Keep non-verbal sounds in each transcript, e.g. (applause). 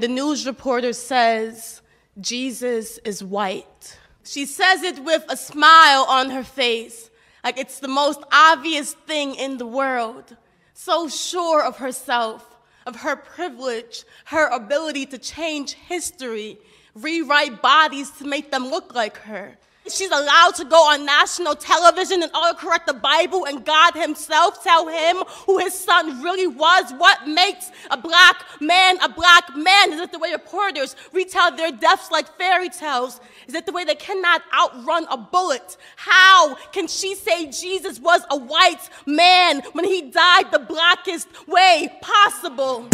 The news reporter says, Jesus is white. She says it with a smile on her face, like it's the most obvious thing in the world. So sure of herself, of her privilege, her ability to change history, rewrite bodies to make them look like her. She's allowed to go on national television and autocorrect the Bible and God Himself tell him who His son really was. What makes a black man a black man? Is it the way reporters retell their deaths like fairy tales? Is it the way they cannot outrun a bullet? How can she say Jesus was a white man when He died the blackest way possible?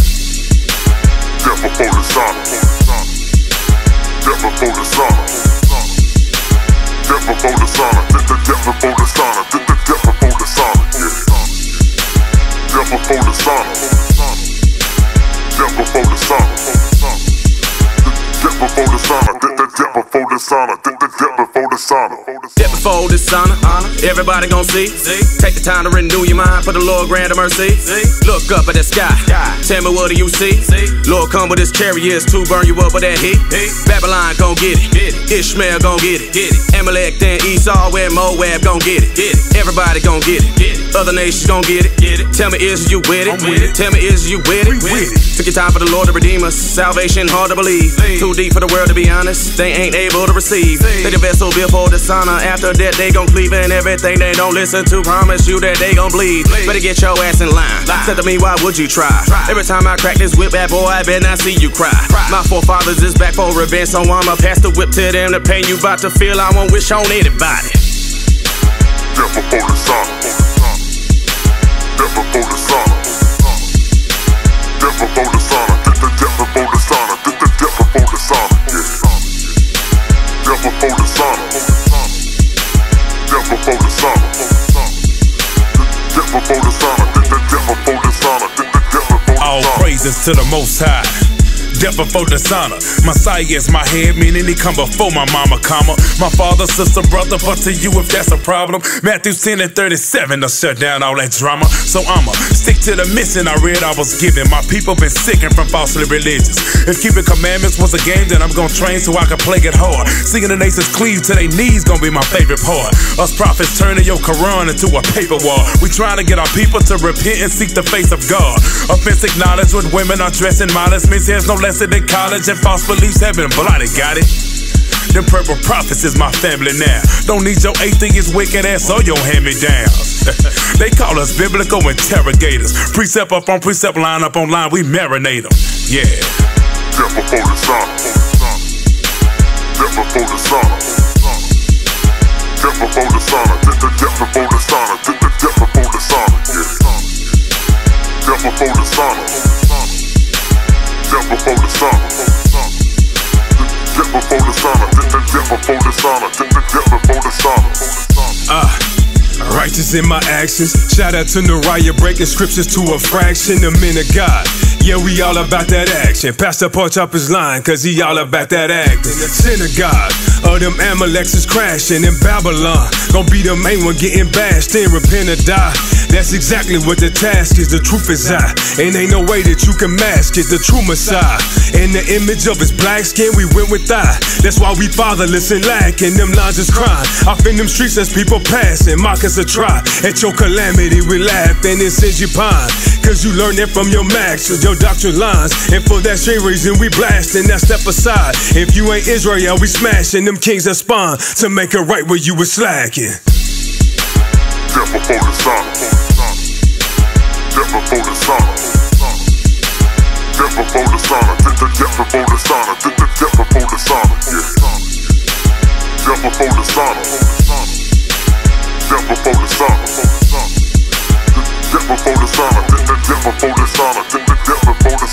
Death before dishonor. Death before dishonor. Death before dishonor. Death before dishonor. Death before dishonor. Yeah. Death before dishonor. Death before dishonor. Death before dishonor. Death before dishonor. Death before dishonor. Death before dishonor. Everybody gon' see. Take the time to renew your mind for the Lord grant of mercy. Look up at the sky. Tell me what do you see? Lord come with his chariots to burn you up with that heat. Babylon gon' get it. Ishmael gon' get it. Get it. Amalek then Esau and Moab gon' get it. Get it. Everybody gon' get it. Other nations gon' get it. Tell me is you with it? Tell me is you with it? With it. Took your time for the Lord to redeem us. Salvation hard to believe. Too deep for the world to be honest. They ain't able to receive. They the vessel built for dishonor. After that, they gon' cleave in everything they don't listen to. Promise you that they gon' bleed. Better get your ass in line. Said to me, why would you try? Every time I crack this whip, bad boy, I bet not see you cry. My forefathers is back for revenge, so I'ma pass the whip to them. The pain you about to feel, I won't wish on anybody. Death before dishonor. Death before dishonor. Death before dishonor. Death before dishonor. Death before dishonor. Yeah. Death before dishonor. Death before dishonor. Death before dishonor. Death before dishonor. Death before All dishonor. praises to the Most High. Death before dishonor. Messiah is my head, meaning he come before my mama, comma. My father, sister, brother, but to you if that's a problem. Matthew 10 and 37 to shut down all that drama. So I'ma stick to the mission I read I was given. My people been sickened from falsely religious. If keeping commandments was a game, then I'm gonna train so I can play it hard. Seeing the nations cleave to their knees gonna be my favorite part. Us prophets turning your Quran into a paper wall. We trying to get our people to repent and seek the face of God. Offensive knowledge when women are dressing modest means there's no lesson in college and false beliefs have been blotted. Got it? Them purple prophets is my family now. Don't need your atheist wicked ass or your hand me downs. (laughs) they call us biblical interrogators. Precept up on precept, line up on line, we marinate them. Yeah. Death before dishonor. Death before dishonor. Death before dishonor. Death before dishonor. Death before dishonor. Yeah. Death before dishonor. Death before dishonor. Death before dishonor. Death before dishonor. Death before dishonor. Uh, righteous in my actions. Shout out to Nariah breaking scriptures to a fraction. The men of God. Yeah, we all about that action. Pastor Porch up his line, cause he all about that acting. The synagogue of them Amaleks is crashing in Babylon. Gonna be the main one getting bashed in, repent or die. That's exactly what the task is. The truth is I. And ain't no way that you can mask it. The true Messiah. In the image of his black skin, we went with. That's why we fatherless and lacking. Them lines is crying. Off in them streets as people passing. Mock us a try. At your calamity, we laugh and it sends you pine. Cause you learned it from your masters, your doctrine lines. And for that same reason, we blasting that step aside. If you ain't Israel, we smashing them kings that spawn to make it right where you was slacking. Death before dishonor. Death before dishonor. Death before dishonor. Death before dishonor. Death before dishonor. Yeah. Death before dishonor.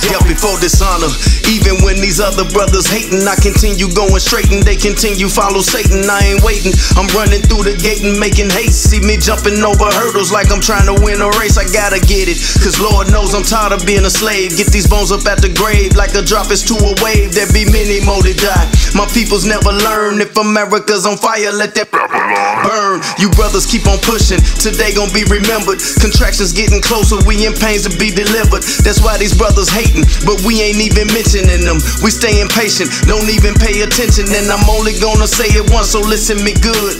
Death before dishonor. Even when these other brothers hating, I continue going straight and they continue follow Satan. I ain't waiting. I'm running through the gate and making haste. See me jumping over hurdles like I'm trying to win a race. I gotta get it. Cause Lord knows I'm tired of being a slave. Get these bones up at the grave like a drop is to a wave. There be many more to die. My peoples never learn. If America's on fire, let that. Burn, you brothers keep on pushing. Today gon' be remembered. Contractions getting closer, we in pains to be delivered. That's why these brothers hating, but we ain't even mentioning them. We stay impatient, don't even pay attention. And I'm only gonna say it once, so listen me good.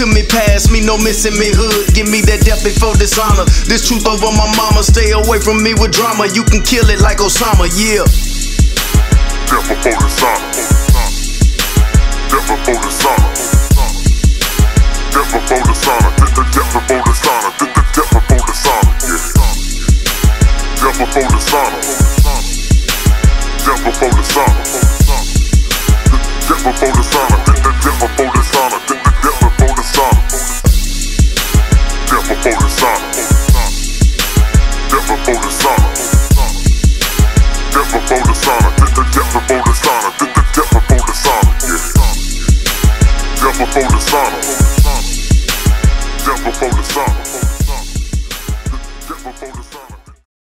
To me past me, no missing me hood. Give me that death before dishonor. This truth over my mama, stay away from me with drama. You can kill it like Osama, yeah. Death before dishonor. Death before dishonor depth of the sauna, the depth the sauna, the depth the sauna, yeah. Depth of the sauna, depth of the sauna, depth of the sauna, the depth the sauna, the depth the sauna, depth of the sauna, depth of the sauna, depth of the sauna, the depth the sauna, yeah. Depth of the sauna before the summer.